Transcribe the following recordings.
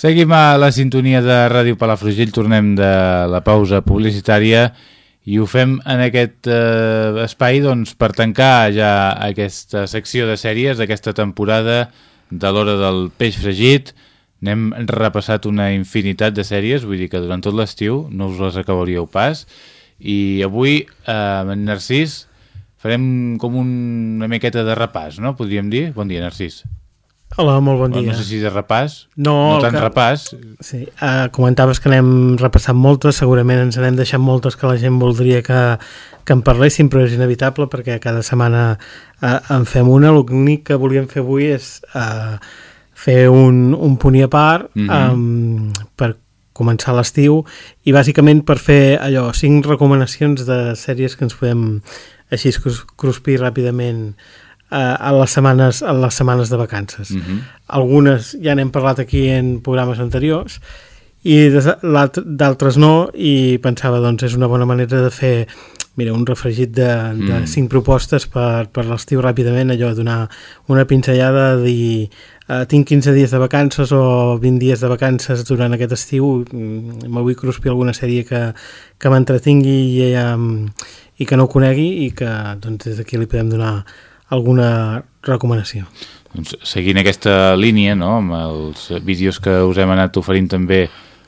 Seguim a la sintonia de Ràdio Palafrugell, tornem de la pausa publicitària i ho fem en aquest eh, espai doncs, per tancar ja aquesta secció de sèries d'aquesta temporada de l'hora del peix fregit. N'hem repassat una infinitat de sèries, vull dir que durant tot l'estiu no us les acabaríeu pas. I avui, eh, en Narcís, farem com un, una miqueta de repàs, no? Podríem dir? Bon dia, Narcís. Hola, molt bon dia. No sé si de repàs, No, no tant que- repàs. Sí, uh, comentaves que n'hem repassat moltes, segurament ens n'hem deixat moltes que la gent voldria que, que en parléssim, però és inevitable perquè cada setmana uh, en fem una. L'únic que volíem fer avui és uh, fer un, un punt i a part Mhm. um, per començar l'estiu i bàsicament per fer allò, cinc recomanacions de sèries que ens podem així crus- cruspir ràpidament a, les setmanes, a les setmanes de vacances. Mm -hmm. Algunes ja n'hem parlat aquí en programes anteriors i d'altres no i pensava doncs és una bona manera de fer mira, un refregit de, de Mm. cinc propostes per, per l'estiu ràpidament allò, donar una pinzellada de dir eh, tinc 15 dies de vacances o 20 dies de vacances durant aquest estiu mm, me vull cruspir alguna sèrie que, que m'entretingui i, um, i que no conegui i que doncs, des d'aquí li podem donar alguna recomanació. Doncs, seguint aquesta línia, no, amb els vídeos que us hem anat oferint també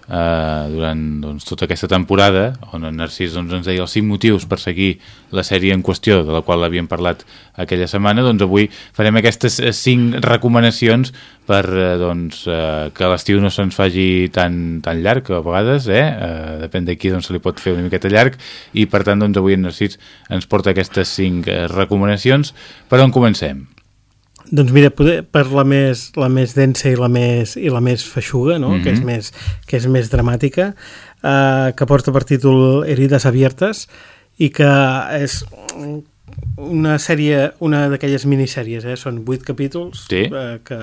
eh, durant doncs, tota aquesta temporada, on en Narcís doncs, ens deia els 5 motius per seguir la sèrie en qüestió, de la qual havíem parlat aquella setmana, doncs avui farem aquestes 5 recomanacions per eh, doncs, eh, que l'estiu no se'ns faci tan, tan llarg a vegades, eh? Eh, depèn d'aquí doncs, se li pot fer una miqueta llarg i per tant doncs, avui en Narcís ens porta aquestes 5 eh, recomanacions. Per on comencem? Doncs mira, poder, per la més, la més densa i la més, i la més feixuga, no? Mhm. que, és més, que és més dramàtica, eh, que porta per títol Herides abiertes i que és una sèrie, una d'aquelles minissèries, eh? són vuit capítols Sí. eh, que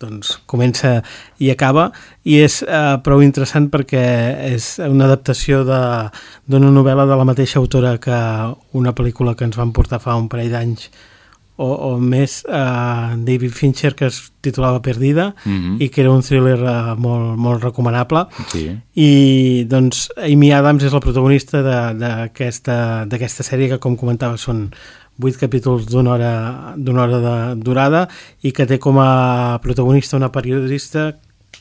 doncs, comença i acaba i és eh, prou interessant perquè és una adaptació d'una novel·la de la mateixa autora que una pel·lícula que ens van portar fa un parell d'anys o, o més eh, David Fincher que es titulava Perdida Mhm. i que era un thriller eh, molt, molt recomanable Sí. i doncs Amy Adams és la protagonista de- d'aquesta sèrie que com comentava són vuit capítols d'una hora, hora de durada i que té com a protagonista una periodista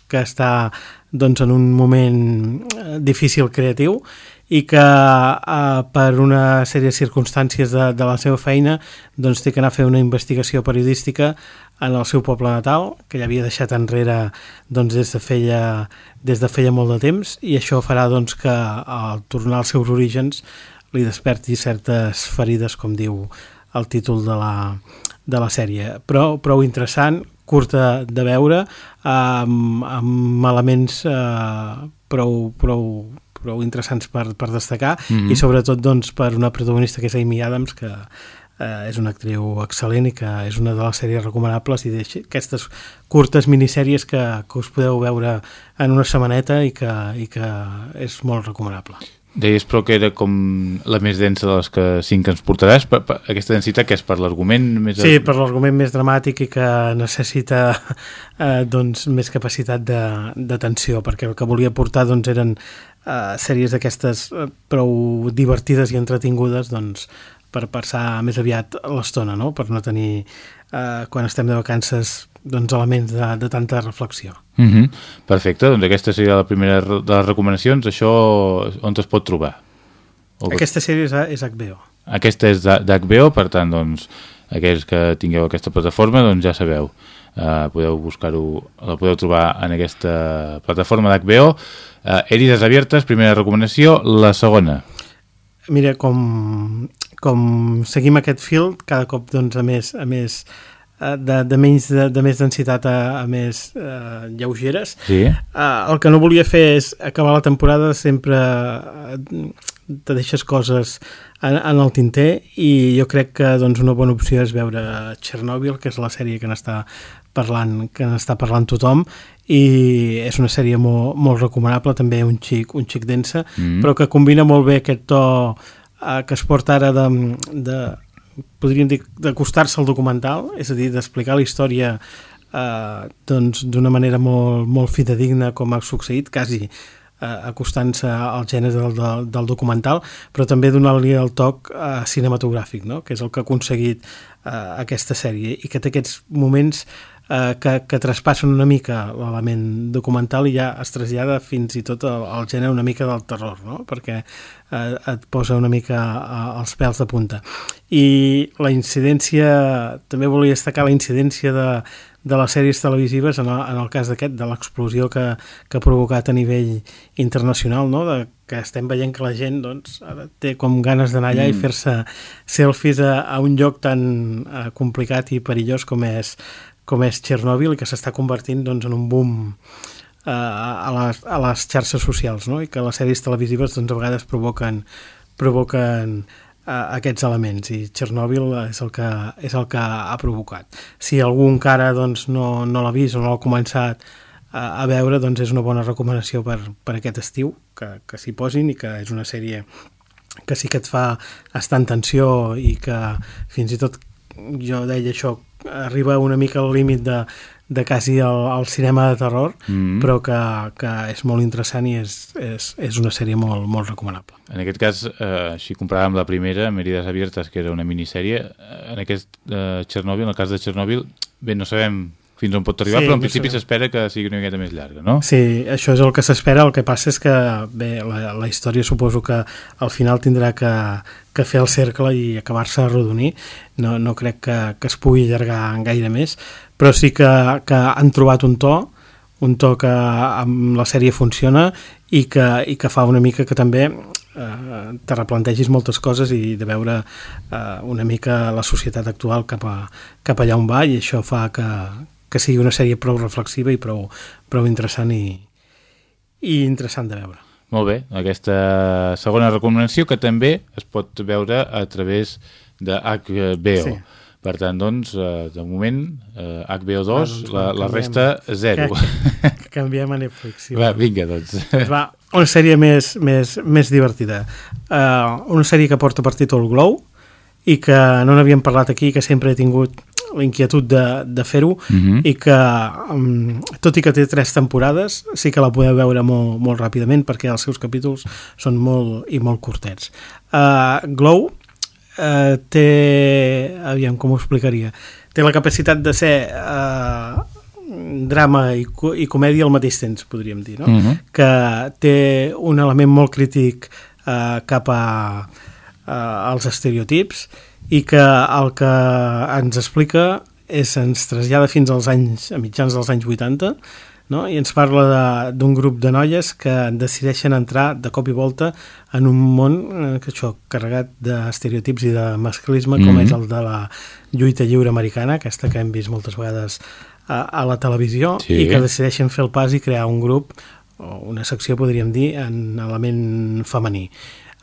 que està doncs, en un moment eh, difícil creatiu i que eh, per una sèrie de circumstàncies de, de la seva feina doncs, té que anar a fer una investigació periodística en el seu poble natal, que ja havia deixat enrere doncs, des, de feia, des de feia molt de temps, i això farà doncs, que al tornar als seus orígens li desperti certes ferides, com diu el títol de la, de la sèrie. Però prou interessant, curta de veure, amb, amb elements eh, prou, prou, prou interessants per, per destacar Mhm. i sobretot doncs, per una protagonista que és Amy Adams, que eh, és una actriu excel·lent i que és una de les sèries recomanables i deixi, aquestes curtes minissèries que, que us podeu veure en una setmaneta i que, i que és molt recomanable. Deies però que era com la més densa de les que cinc que ens portaràs. Per, per, aquesta densitat que és per l'argument més... Sí, per l'argument més dramàtic i que necessita eh, doncs, més capacitat de- d'atenció, perquè el que volia portar doncs, eren eh, sèries d'aquestes eh, prou divertides i entretingudes doncs, per passar més aviat l'estona, no? per no tenir, eh, quan estem de vacances, doncs, elements de, de tanta reflexió. Mm -hmm. Perfecte, doncs aquesta seria la primera de les recomanacions. Això on es pot trobar? O Aquesta sèrie és, a- és HBO. Aquesta és de- d'HBO, per tant, doncs, aquells que tingueu aquesta plataforma, doncs ja sabeu. Uh, podeu buscar-ho, la podeu trobar en aquesta plataforma d'HBO. Uh, Herides abiertes, primera recomanació. La segona. Mira, com, com seguim aquest fil, cada cop doncs, a més, a més eh, de, de, menys, de, de més densitat a, a més eh, lleugeres. Sí. Uh, el que no volia fer és acabar la temporada sempre uh, te deixes coses en, en el tinter i jo crec que doncs, una bona opció és veure Chernobyl, que és la sèrie que n'està parlant, que n'està parlant tothom i és una sèrie molt, molt recomanable, també un xic, un xic densa, Mm. però que combina molt bé aquest to uh, que es porta ara de, de podríem dir d'acostar-se al documental, és a dir, d'explicar la història eh, doncs d'una manera molt, molt fidedigna com ha succeït, quasi eh, acostant-se al gènere del, del, del documental, però també donar-li el toc eh, cinematogràfic, no? que és el que ha aconseguit eh, aquesta sèrie i que té aquests moments eh, que, que traspassen una mica l'element documental i ja es trasllada fins i tot al, al gènere una mica del terror, no? perquè eh, et posa una mica eh, els pèls de punta. I la incidència, també volia destacar la incidència de, de les sèries televisives en el, en el cas d'aquest, de l'explosió que, que ha provocat a nivell internacional, no? de, que estem veient que la gent doncs, ara té com ganes d'anar allà mm. i fer-se selfies a, a un lloc tan uh, complicat i perillós com és, com és Txernòbil i que s'està convertint doncs, en un boom eh, a, les, a les xarxes socials no? i que les sèries televisives doncs, a vegades provoquen, provoquen eh, aquests elements i Txernòbil és el que, és el que ha provocat. Si algú encara doncs, no, no l'ha vist o no l'ha començat a, a veure, doncs és una bona recomanació per, per aquest estiu, que, que s'hi posin i que és una sèrie que sí que et fa estar en tensió i que fins i tot jo deia això arriba una mica al límit de, de quasi al, al cinema de terror, mm -hmm. però que, que és molt interessant i és, és, és una sèrie molt, molt recomanable. En aquest cas, eh, si comparàvem la primera, Merides Abiertes, que era una minissèrie, eh, en aquest eh, Chernobyl, en el cas de Chernobyl, bé, no sabem fins on pot arribar, sí, però en principi s'espera que sigui una miqueta més llarga, no? Sí, això és el que s'espera, el que passa és que bé, la, la història suposo que al final tindrà que, que fer el cercle i acabar-se a rodonir, no, no crec que, que es pugui allargar gaire més, però sí que, que han trobat un to, un to que amb la sèrie funciona i que, i que fa una mica que també eh, te replantegis moltes coses i de veure eh, una mica la societat actual cap, a, cap allà on va i això fa que, que sigui una sèrie prou reflexiva i prou, prou interessant i, i interessant de veure. Molt bé, aquesta segona recomanació que també es pot veure a través de HBO. Sí. Per tant, doncs, eh, de moment, eh, HBO2, va, doncs, la, la resta, zero. Que, que canviem a Netflix. Sí, va, vinga, doncs. doncs. Va, una sèrie més, més, més divertida. Uh, una sèrie que porta per títol Glow i que no n'havíem parlat aquí, que sempre he tingut la inquietud de, de fer-ho uh mhm. -huh. i que, um, tot i que té tres temporades, sí que la podeu veure molt, molt ràpidament perquè els seus capítols són molt i molt curtets. Uh, Glow uh, té... aviam, com ho explicaria? Té la capacitat de ser... Uh, drama i, i comèdia al mateix temps, podríem dir, no? Uh mhm. -huh. Que té un element molt crític uh, cap a, uh, als estereotips i que el que ens explica és, ens trasllada fins als anys, a mitjans dels anys 80, no? i ens parla d'un grup de noies que decideixen entrar de cop i volta en un món eh, que això, carregat d'estereotips i de masclisme, mm -hmm. com és el de la lluita lliure americana, aquesta que hem vist moltes vegades a, a la televisió, sí. i que decideixen fer el pas i crear un grup, o una secció, podríem dir, en element femení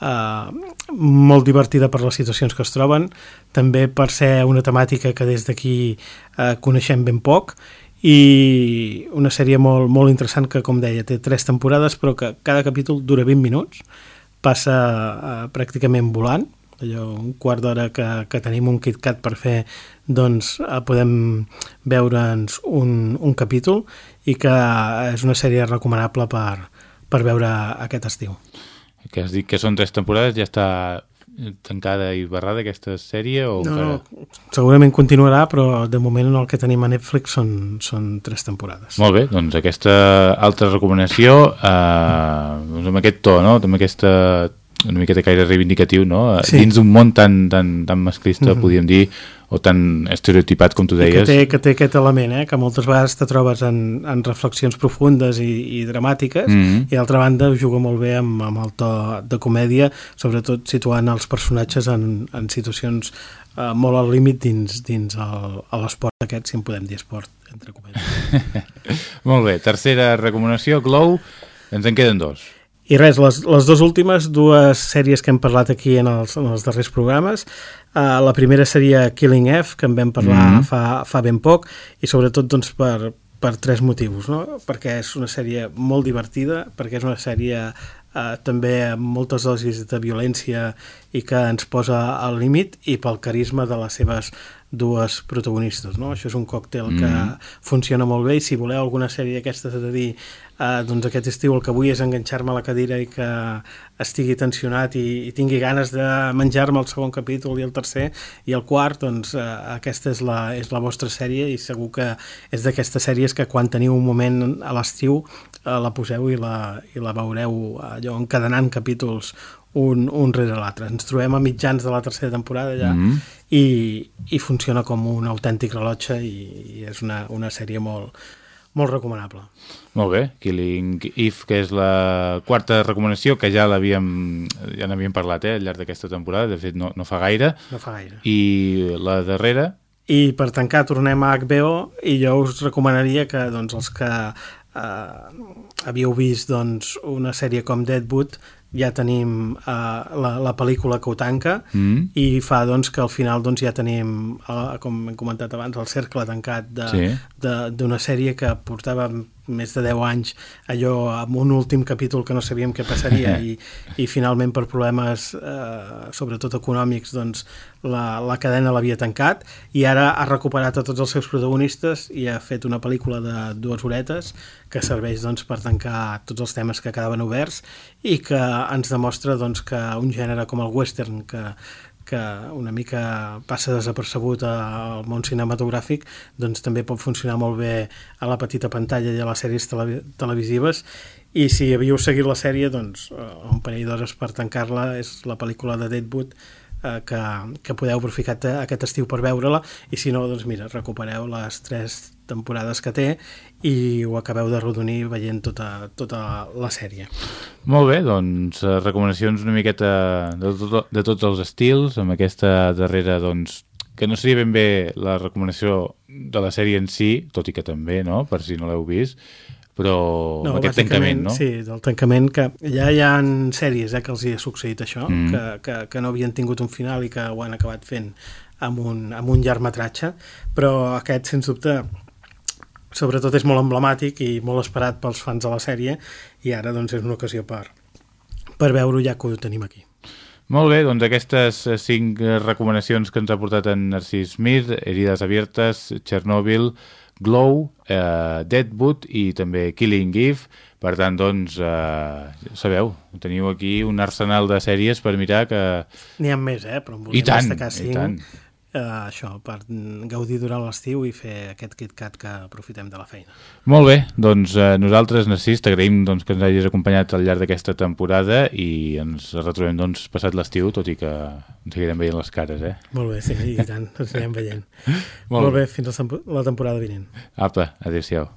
eh, molt divertida per les situacions que es troben, també per ser una temàtica que des d'aquí eh, coneixem ben poc i una sèrie molt, molt interessant que, com deia, té tres temporades però que cada capítol dura 20 minuts, passa eh, pràcticament volant, allò, un quart d'hora que, que tenim un KitKat per fer, doncs eh, podem veure'ns un, un capítol i que és una sèrie recomanable per, per veure aquest estiu que has dit que són tres temporades, ja està tancada i barrada aquesta sèrie? O no, encara... segurament continuarà, però de moment el que tenim a Netflix són, són tres temporades. Molt bé, doncs aquesta altra recomanació, eh, doncs amb aquest to, no? amb aquesta una miqueta caire reivindicatiu, no? Sí. Dins d'un món tan, tan, tan masclista, mm -hmm. podríem dir, o tan estereotipat com tu deies. I que té, que té aquest element, eh? que moltes vegades te trobes en, en reflexions profundes i, i dramàtiques, mm -hmm. i d'altra banda juga molt bé amb, amb el to de comèdia, sobretot situant els personatges en, en situacions eh, molt al límit dins, dins l'esport aquest, si en podem dir esport, entre comèdies. molt bé, tercera recomanació, Glow, ens en queden dos. I res, les, les dues últimes, dues sèries que hem parlat aquí en els, en els darrers programes. Uh, la primera seria Killing F, que en vam parlar mm -hmm. fa, fa ben poc, i sobretot doncs, per, per tres motius. No? Perquè és una sèrie molt divertida, perquè és una sèrie uh, també amb moltes dosis de violència i que ens posa al límit, i pel carisma de les seves dues protagonistes, no? Això és un còctel mm. que funciona molt bé i si voleu alguna sèrie d'aquestes de dir eh, doncs aquest estiu el que vull és enganxar-me a la cadira i que estigui tensionat i, i tingui ganes de menjar-me el segon capítol i el tercer i el quart, doncs eh, aquesta és la, és la vostra sèrie i segur que és d'aquestes sèries que quan teniu un moment a l'estiu eh, la poseu i la, i la veureu allò encadenant capítols un, un rere l'altre. Ens trobem a mitjans de la tercera temporada ja mm -hmm. i, i funciona com un autèntic rellotge i, i és una, una sèrie molt, molt recomanable. Molt bé, Killing Eve, que és la quarta recomanació, que ja l'havíem ja n'havíem parlat eh, al llarg d'aquesta temporada, de fet no, no fa gaire. No fa gaire. I la darrera... I per tancar tornem a HBO i jo us recomanaria que doncs, els que eh, havíeu vist doncs, una sèrie com Deadwood ja tenim uh, la, la pel·lícula que ho tanca mm. i fa doncs, que al final doncs, ja tenim, uh, com hem comentat abans, el cercle tancat d'una sí. sèrie que portava més de 10 anys allò amb un últim capítol que no sabíem què passaria i, i finalment per problemes eh, sobretot econòmics doncs la, la cadena l'havia tancat i ara ha recuperat a tots els seus protagonistes i ha fet una pel·lícula de dues horetes que serveix doncs, per tancar tots els temes que quedaven oberts i que ens demostra doncs, que un gènere com el western que que una mica passa desapercebut al món cinematogràfic, doncs també pot funcionar molt bé a la petita pantalla i a les sèries televi televisives. I si havíeu seguit la sèrie, doncs eh, un parell d'hores per tancar-la és la pel·lícula de Deadwood eh, que, que podeu aprofitar aquest estiu per veure-la i si no, doncs mira, recupereu les tres temporades que té i ho acabeu de rodonir veient tota, tota la sèrie. Molt bé, doncs eh, recomanacions una miqueta de, tot, de tots els estils, amb aquesta darrera doncs, que no seria ben bé la recomanació de la sèrie en si, tot i que també, no?, per si no l'heu vist, però no, aquest tancament, no? Sí, del tancament, que ja hi ha sèries eh, que els hi ha succeït això, mm. que, que, que no havien tingut un final i que ho han acabat fent amb un, amb un llargmetratge, però aquest, sens dubte, sobretot és molt emblemàtic i molt esperat pels fans de la sèrie i ara doncs és una ocasió per, per veure-ho ja que ho tenim aquí. Molt bé, doncs aquestes cinc recomanacions que ens ha portat en Narcís Mir, Herides Abiertes, Chernobyl, Glow, eh, Deadwood i també Killing Eve. Per tant, doncs, eh, sabeu, teniu aquí un arsenal de sèries per mirar que... N'hi ha més, eh? Però en I tant, destacar. I tant eh, això, per gaudir durant l'estiu i fer aquest KitKat que aprofitem de la feina. Molt bé, doncs eh, nosaltres, Narcís, t'agraïm doncs, que ens hagis acompanyat al llarg d'aquesta temporada i ens retrobem doncs, passat l'estiu, tot i que ens seguirem veient les cares, eh? Molt bé, sí, i tant, ens anirem veient. Molt, Molt bé, fins a la temporada vinent. Apa, adéu-siau.